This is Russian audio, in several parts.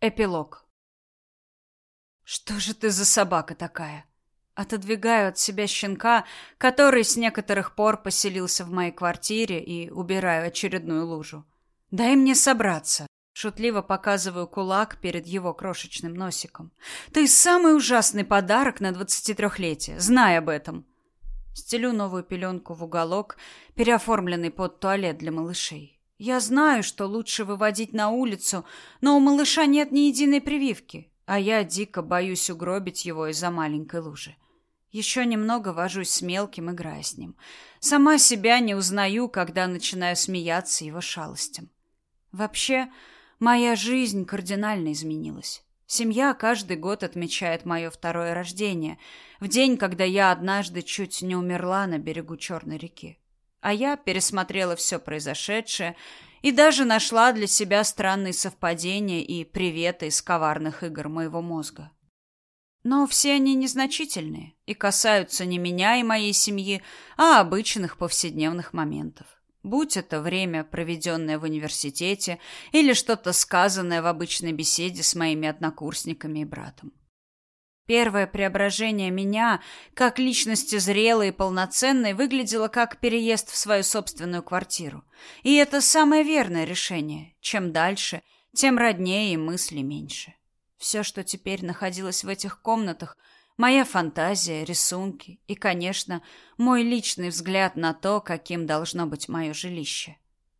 Эпилог. Что же ты за собака такая? Отодвигаю от себя щенка, который с некоторых пор поселился в моей квартире и убираю очередную лужу. Дай мне собраться. Шутливо показываю кулак перед его крошечным носиком. Ты самый ужасный подарок на двадцатитрехлетие. Знай об этом. Стелю новую пеленку в уголок, переоформленный под туалет для малышей. Я знаю, что лучше выводить на улицу, но у малыша нет ни единой прививки, а я дико боюсь угробить его из-за маленькой лужи. Еще немного вожусь с мелким, играя с ним. Сама себя не узнаю, когда начинаю смеяться его шалостям. Вообще, моя жизнь кардинально изменилась. Семья каждый год отмечает мое второе рождение, в день, когда я однажды чуть не умерла на берегу Черной реки. А я пересмотрела все произошедшее и даже нашла для себя странные совпадения и приветы из коварных игр моего мозга. Но все они незначительные и касаются не меня и моей семьи, а обычных повседневных моментов. Будь это время, проведенное в университете, или что-то сказанное в обычной беседе с моими однокурсниками и братом. Первое преображение меня, как личности зрелой и полноценной, выглядело как переезд в свою собственную квартиру. И это самое верное решение. Чем дальше, тем роднее и мысли меньше. Все, что теперь находилось в этих комнатах, моя фантазия, рисунки и, конечно, мой личный взгляд на то, каким должно быть мое жилище.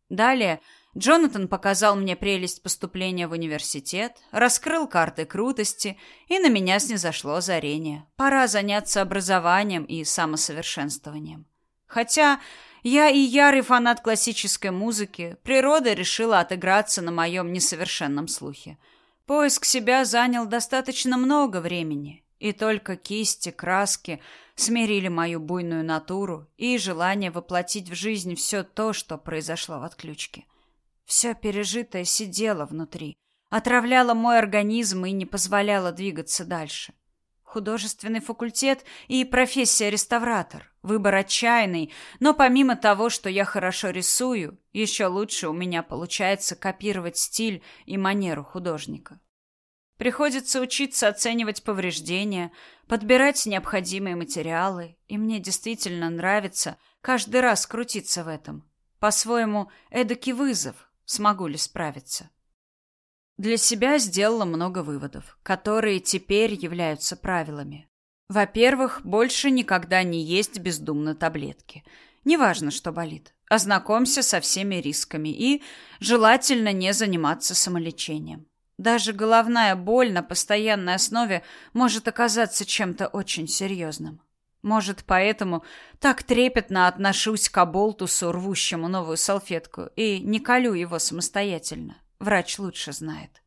Далее – Джонатан показал мне прелесть поступления в университет, раскрыл карты крутости, и на меня снизошло озарение. Пора заняться образованием и самосовершенствованием. Хотя я и ярый фанат классической музыки, природа решила отыграться на моем несовершенном слухе. Поиск себя занял достаточно много времени, и только кисти, краски смирили мою буйную натуру и желание воплотить в жизнь все то, что произошло в отключке. Все пережитое сидело внутри, отравляло мой организм и не позволяло двигаться дальше. Художественный факультет и профессия реставратор. Выбор отчаянный, но помимо того, что я хорошо рисую, еще лучше у меня получается копировать стиль и манеру художника. Приходится учиться оценивать повреждения, подбирать необходимые материалы, и мне действительно нравится каждый раз крутиться в этом. По-своему, эдакий вызов, смогу ли справиться. Для себя сделала много выводов, которые теперь являются правилами. Во-первых, больше никогда не есть бездумно таблетки. Неважно, что болит. Ознакомься со всеми рисками и желательно не заниматься самолечением. Даже головная боль на постоянной основе может оказаться чем-то очень серьезным. Может, поэтому так трепетно отношусь к оболтусу, рвущему новую салфетку, и не колю его самостоятельно. Врач лучше знает.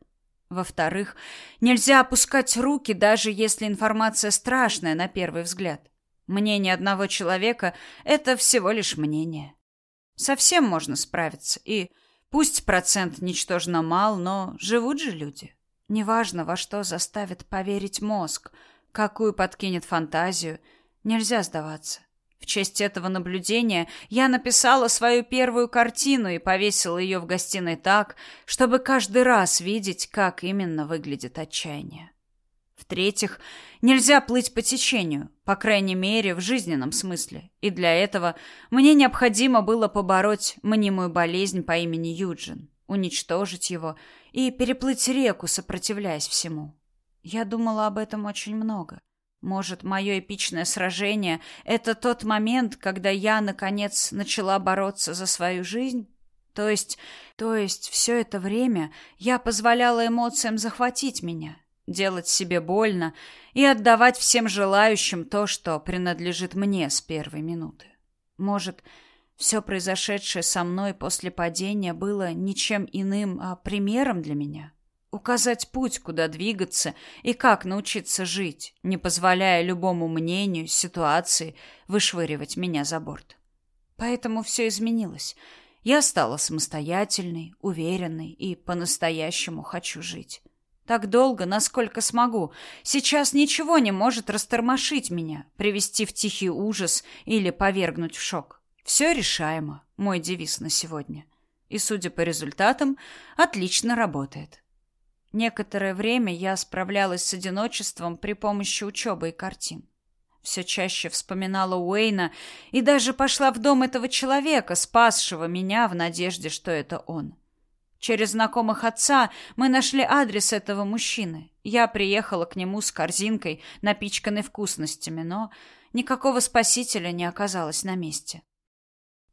Во-вторых, нельзя опускать руки, даже если информация страшная на первый взгляд. Мнение одного человека – это всего лишь мнение. Совсем можно справиться, и пусть процент ничтожно мал, но живут же люди. Неважно, во что заставит поверить мозг, какую подкинет фантазию – Нельзя сдаваться. В честь этого наблюдения я написала свою первую картину и повесила ее в гостиной так, чтобы каждый раз видеть, как именно выглядит отчаяние. В-третьих, нельзя плыть по течению, по крайней мере, в жизненном смысле. И для этого мне необходимо было побороть мнимую болезнь по имени Юджин, уничтожить его и переплыть реку, сопротивляясь всему. Я думала об этом очень много. Может, мое эпичное сражение — это тот момент, когда я, наконец, начала бороться за свою жизнь? То есть, то есть все это время я позволяла эмоциям захватить меня, делать себе больно и отдавать всем желающим то, что принадлежит мне с первой минуты. Может, все произошедшее со мной после падения было ничем иным, а примером для меня? указать путь, куда двигаться и как научиться жить, не позволяя любому мнению, ситуации вышвыривать меня за борт. Поэтому все изменилось. Я стала самостоятельной, уверенной и по-настоящему хочу жить. Так долго, насколько смогу. Сейчас ничего не может растормошить меня, привести в тихий ужас или повергнуть в шок. Все решаемо, мой девиз на сегодня. И, судя по результатам, отлично работает. Некоторое время я справлялась с одиночеством при помощи учебы и картин. Все чаще вспоминала Уэйна и даже пошла в дом этого человека, спасшего меня в надежде, что это он. Через знакомых отца мы нашли адрес этого мужчины. Я приехала к нему с корзинкой, напичканной вкусностями, но никакого спасителя не оказалось на месте.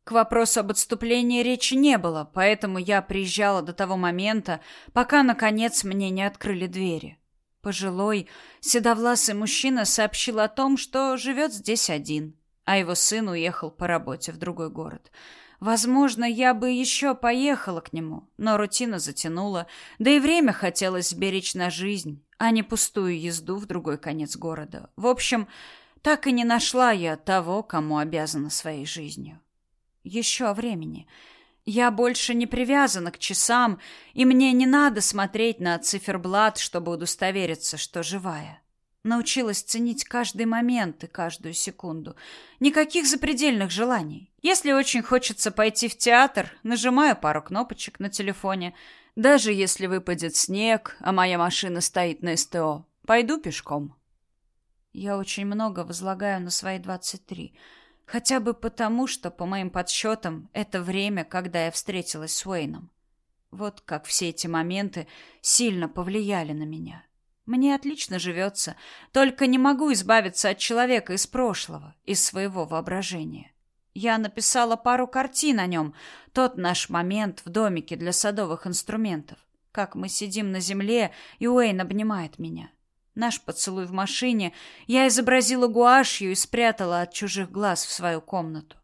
К вопросу об отступлении речи не было, поэтому я приезжала до того момента, пока, наконец, мне не открыли двери. Пожилой, седовласый мужчина сообщил о том, что живет здесь один, а его сын уехал по работе в другой город. Возможно, я бы еще поехала к нему, но рутина затянула, да и время хотелось сберечь на жизнь, а не пустую езду в другой конец города. В общем, так и не нашла я того, кому обязана своей жизнью. Еще о времени — я больше не привязана к часам, и мне не надо смотреть на циферблат, чтобы удостовериться, что живая. Научилась ценить каждый момент и каждую секунду. Никаких запредельных желаний. Если очень хочется пойти в театр, нажимаю пару кнопочек на телефоне. Даже если выпадет снег, а моя машина стоит на СТО, пойду пешком. Я очень много возлагаю на свои двадцать три. Хотя бы потому, что, по моим подсчетам, это время, когда я встретилась с Уэйном. Вот как все эти моменты сильно повлияли на меня. Мне отлично живется, только не могу избавиться от человека из прошлого, из своего воображения. Я написала пару картин о нем, тот наш момент в домике для садовых инструментов, как мы сидим на земле, и Уэйн обнимает меня. Наш поцелуй в машине я изобразила гуашью и спрятала от чужих глаз в свою комнату.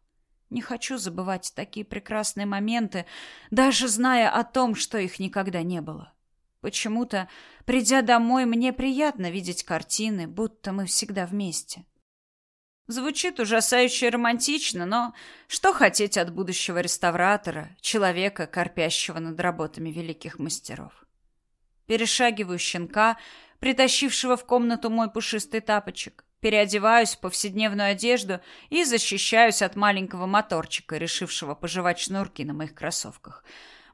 Не хочу забывать такие прекрасные моменты, даже зная о том, что их никогда не было. Почему-то, придя домой, мне приятно видеть картины, будто мы всегда вместе. Звучит ужасающе романтично, но что хотеть от будущего реставратора, человека, корпящего над работами великих мастеров? Перешагиваю щенка, притащившего в комнату мой пушистый тапочек. Переодеваюсь в повседневную одежду и защищаюсь от маленького моторчика, решившего пожевать шнурки на моих кроссовках.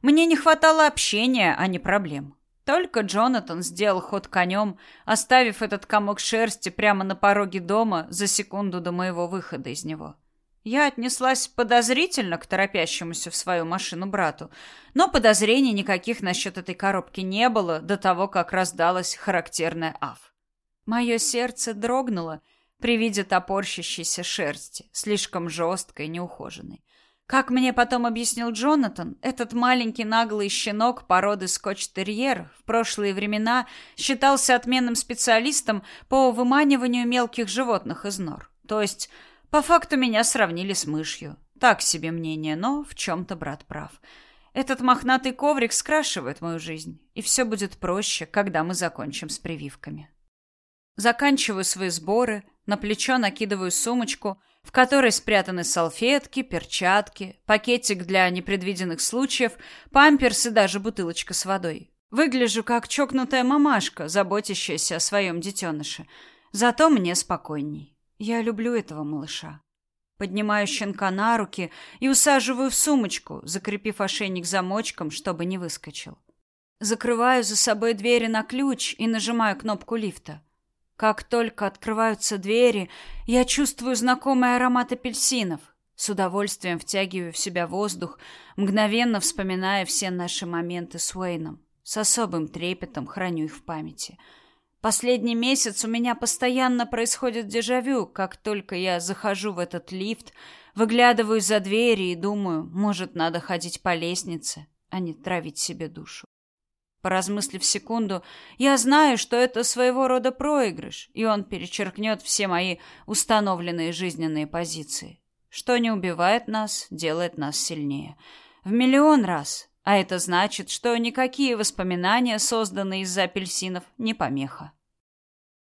Мне не хватало общения, а не проблем. Только Джонатан сделал ход конем, оставив этот комок шерсти прямо на пороге дома за секунду до моего выхода из него. Я отнеслась подозрительно к торопящемуся в свою машину брату, но подозрений никаких насчет этой коробки не было до того, как раздалась характерная аф. Мое сердце дрогнуло при виде топорщащейся шерсти, слишком жесткой и неухоженной. Как мне потом объяснил Джонатан, этот маленький наглый щенок породы скотч-терьер в прошлые времена считался отменным специалистом по выманиванию мелких животных из нор. То есть по факту меня сравнили с мышью. Так себе мнение, но в чем-то брат прав. Этот мохнатый коврик скрашивает мою жизнь, и все будет проще, когда мы закончим с прививками. Заканчиваю свои сборы, на плечо накидываю сумочку, в которой спрятаны салфетки, перчатки, пакетик для непредвиденных случаев, памперс и даже бутылочка с водой. Выгляжу как чокнутая мамашка, заботящаяся о своем детеныше. Зато мне спокойней. Я люблю этого малыша. Поднимаю щенка на руки и усаживаю в сумочку, закрепив ошейник замочком, чтобы не выскочил. Закрываю за собой двери на ключ и нажимаю кнопку лифта. Как только открываются двери, я чувствую знакомый аромат апельсинов. С удовольствием втягиваю в себя воздух, мгновенно вспоминая все наши моменты с Уэйном. С особым трепетом храню их в памяти — Последний месяц у меня постоянно происходит дежавю, как только я захожу в этот лифт, выглядываю за двери и думаю, может, надо ходить по лестнице, а не травить себе душу. Поразмыслив секунду, я знаю, что это своего рода проигрыш, и он перечеркнет все мои установленные жизненные позиции. Что не убивает нас, делает нас сильнее. В миллион раз, а это значит, что никакие воспоминания, созданные из-за апельсинов, не помеха.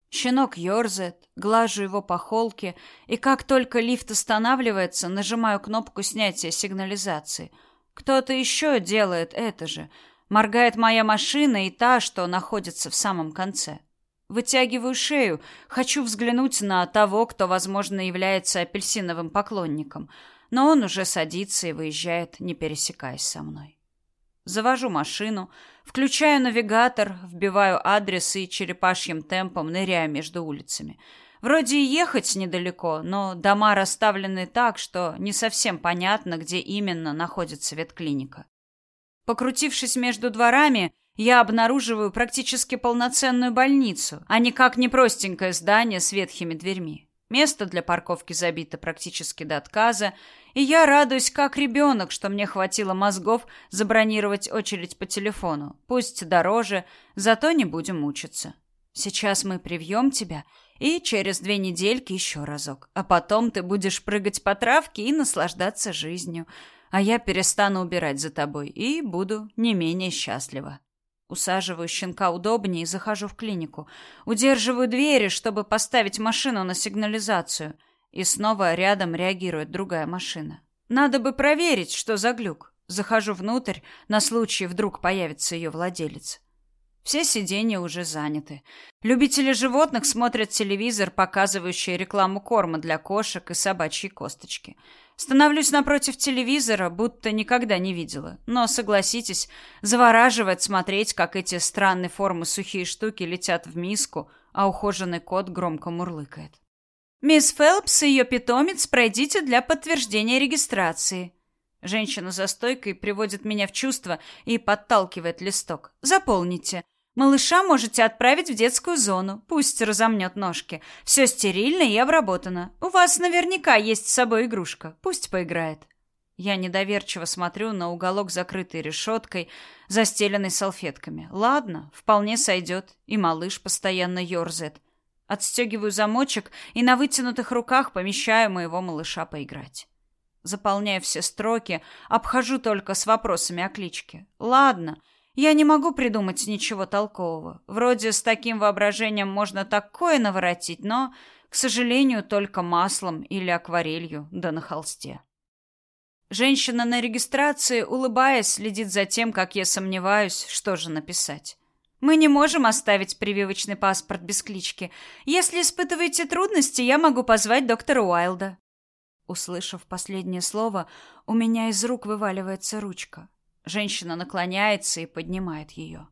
Щенок ерзает, глажу его по холке, и как только лифт останавливается, нажимаю кнопку снятия сигнализации. Кто-то еще делает это же. Моргает моя машина и та, что находится в самом конце. Вытягиваю шею, хочу взглянуть на того, кто, возможно, является апельсиновым поклонником, но он уже садится и выезжает, не пересекаясь со мной. Завожу машину, включаю навигатор, вбиваю адрес и черепашьим темпом ныряю между улицами. Вроде и ехать недалеко, но дома расставлены так, что не совсем понятно, где именно находится ветклиника. Покрутившись между дворами, я обнаруживаю практически полноценную больницу, а никак не простенькое здание с ветхими дверьми. Место для парковки забито практически до отказа, и я радуюсь как ребенок, что мне хватило мозгов забронировать очередь по телефону. Пусть дороже, зато не будем мучиться. Сейчас мы привьем тебя, и через две недельки еще разок. А потом ты будешь прыгать по травке и наслаждаться жизнью. А я перестану убирать за тобой и буду не менее счастлива. Усаживаю щенка удобнее и захожу в клинику. Удерживаю двери, чтобы поставить машину на сигнализацию. И снова рядом реагирует другая машина. Надо бы проверить, что за глюк. Захожу внутрь, на случай вдруг появится ее владелец. Все сиденья уже заняты. Любители животных смотрят телевизор, показывающий рекламу корма для кошек и собачьей косточки. Становлюсь напротив телевизора, будто никогда не видела. Но, согласитесь, завораживает смотреть, как эти странные формы сухие штуки летят в миску, а ухоженный кот громко мурлыкает. «Мисс Фелпс и ее питомец пройдите для подтверждения регистрации». Женщина за стойкой приводит меня в чувство и подталкивает листок. «Заполните. Малыша можете отправить в детскую зону. Пусть разомнет ножки. Все стерильно и обработано. У вас наверняка есть с собой игрушка. Пусть поиграет. Я недоверчиво смотрю на уголок, закрытый решеткой, застеленный салфетками. Ладно, вполне сойдет. И малыш постоянно ерзает. Отстегиваю замочек и на вытянутых руках помещаю моего малыша поиграть. Заполняю все строки, обхожу только с вопросами о кличке. Ладно, я не могу придумать ничего толкового. Вроде с таким воображением можно такое наворотить, но, к сожалению, только маслом или акварелью, да на холсте. Женщина на регистрации, улыбаясь, следит за тем, как я сомневаюсь, что же написать. Мы не можем оставить прививочный паспорт без клички. Если испытываете трудности, я могу позвать доктора Уайлда. Услышав последнее слово, у меня из рук вываливается ручка. Женщина наклоняется и поднимает ее.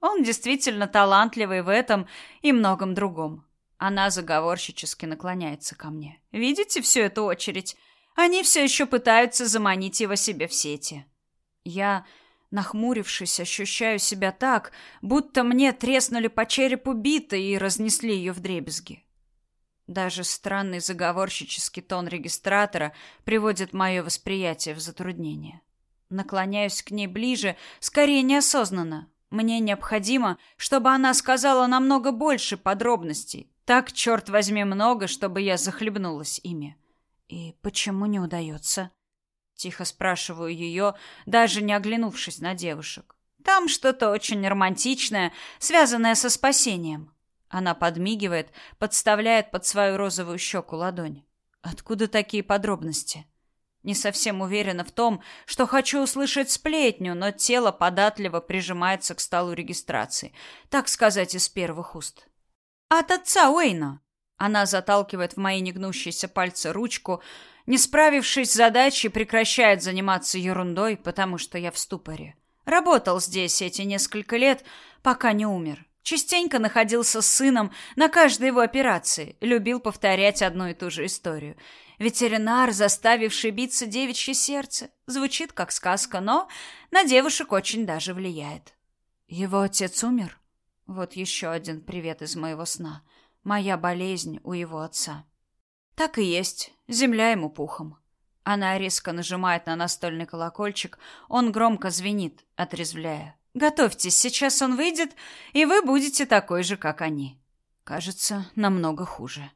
Он действительно талантливый в этом и многом другом. Она заговорщически наклоняется ко мне. Видите всю эту очередь? Они все еще пытаются заманить его себе в сети. Я, нахмурившись, ощущаю себя так, будто мне треснули по черепу битой и разнесли ее в дребезги. Даже странный заговорщический тон регистратора приводит мое восприятие в затруднение. Наклоняюсь к ней ближе, скорее неосознанно. Мне необходимо, чтобы она сказала намного больше подробностей. Так, черт возьми, много, чтобы я захлебнулась ими. И почему не удается? Тихо спрашиваю ее, даже не оглянувшись на девушек. Там что-то очень романтичное, связанное со спасением. Она подмигивает, подставляет под свою розовую щеку ладонь. Откуда такие подробности? — не совсем уверена в том, что хочу услышать сплетню, но тело податливо прижимается к столу регистрации, так сказать, из первых уст. «От отца Уэйна!» Она заталкивает в мои негнущиеся пальцы ручку, не справившись с задачей, прекращает заниматься ерундой, потому что я в ступоре. Работал здесь эти несколько лет, пока не умер. Частенько находился с сыном на каждой его операции, любил повторять одну и ту же историю. Ветеринар, заставивший биться девичье сердце. Звучит как сказка, но на девушек очень даже влияет. Его отец умер? Вот еще один привет из моего сна. Моя болезнь у его отца. Так и есть. Земля ему пухом. Она резко нажимает на настольный колокольчик. Он громко звенит, отрезвляя. Готовьтесь, сейчас он выйдет, и вы будете такой же, как они. Кажется, намного хуже.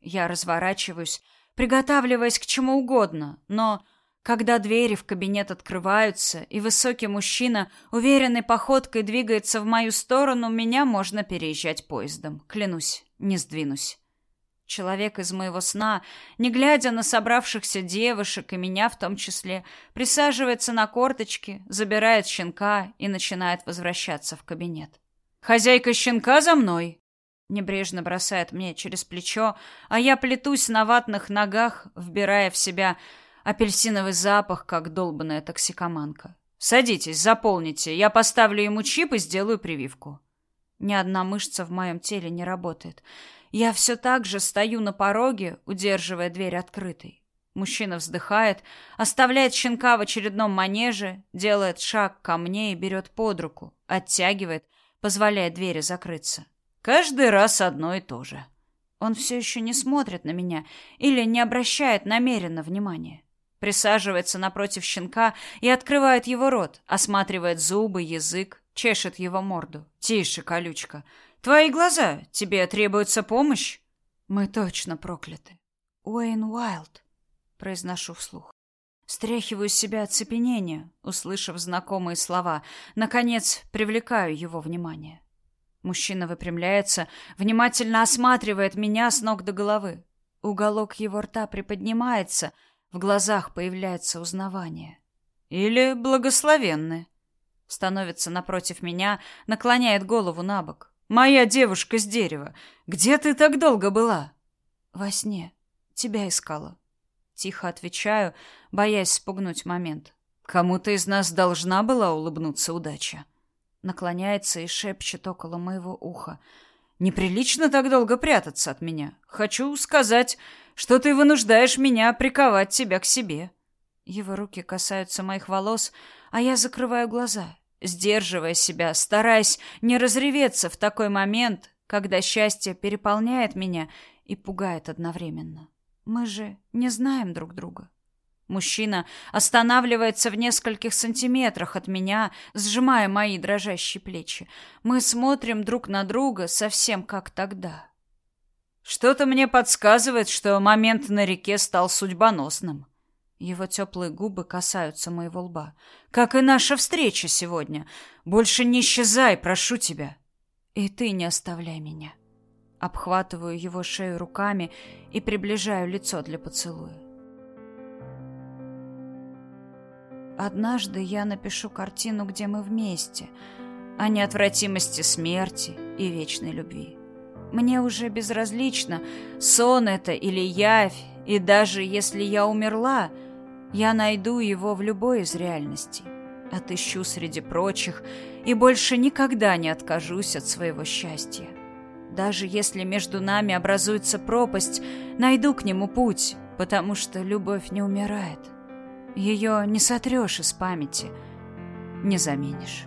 Я разворачиваюсь, приготавливаясь к чему угодно, но когда двери в кабинет открываются, и высокий мужчина уверенной походкой двигается в мою сторону, меня можно переезжать поездом. Клянусь, не сдвинусь. Человек из моего сна, не глядя на собравшихся девушек и меня в том числе, присаживается на корточки, забирает щенка и начинает возвращаться в кабинет. «Хозяйка щенка за мной!» Небрежно бросает мне через плечо, а я плетусь на ватных ногах, вбирая в себя апельсиновый запах, как долбаная токсикоманка. Садитесь, заполните. Я поставлю ему чип и сделаю прививку. Ни одна мышца в моем теле не работает. Я все так же стою на пороге, удерживая дверь открытой. Мужчина вздыхает, оставляет щенка в очередном манеже, делает шаг ко мне и берет под руку, оттягивает, позволяя двери закрыться. Каждый раз одно и то же. Он все еще не смотрит на меня или не обращает намеренно внимания. Присаживается напротив щенка и открывает его рот, осматривает зубы, язык, чешет его морду. «Тише, колючка. Твои глаза. Тебе требуется помощь?» «Мы точно прокляты. Уэйн Уайлд», — произношу вслух. Стряхиваю с себя оцепенение, услышав знакомые слова. Наконец, привлекаю его внимание. Мужчина выпрямляется, внимательно осматривает меня с ног до головы. Уголок его рта приподнимается, в глазах появляется узнавание. Или благословенны. Становится напротив меня, наклоняет голову на бок. Моя девушка с дерева. Где ты так долго была? Во сне. Тебя искала. Тихо отвечаю, боясь спугнуть момент. Кому-то из нас должна была улыбнуться удача наклоняется и шепчет около моего уха. Неприлично так долго прятаться от меня. Хочу сказать, что ты вынуждаешь меня приковать тебя к себе. Его руки касаются моих волос, а я закрываю глаза, сдерживая себя, стараясь не разреветься в такой момент, когда счастье переполняет меня и пугает одновременно. Мы же не знаем друг друга. Мужчина останавливается в нескольких сантиметрах от меня, сжимая мои дрожащие плечи. Мы смотрим друг на друга совсем как тогда. Что-то мне подсказывает, что момент на реке стал судьбоносным. Его теплые губы касаются моего лба. Как и наша встреча сегодня. Больше не исчезай, прошу тебя. И ты не оставляй меня. Обхватываю его шею руками и приближаю лицо для поцелуя. Однажды я напишу картину, где мы вместе, о неотвратимости смерти и вечной любви. Мне уже безразлично, сон это или явь, и даже если я умерла, я найду его в любой из реальностей, отыщу среди прочих и больше никогда не откажусь от своего счастья. Даже если между нами образуется пропасть, найду к нему путь, потому что любовь не умирает. Ее не сотрешь из памяти, не заменишь.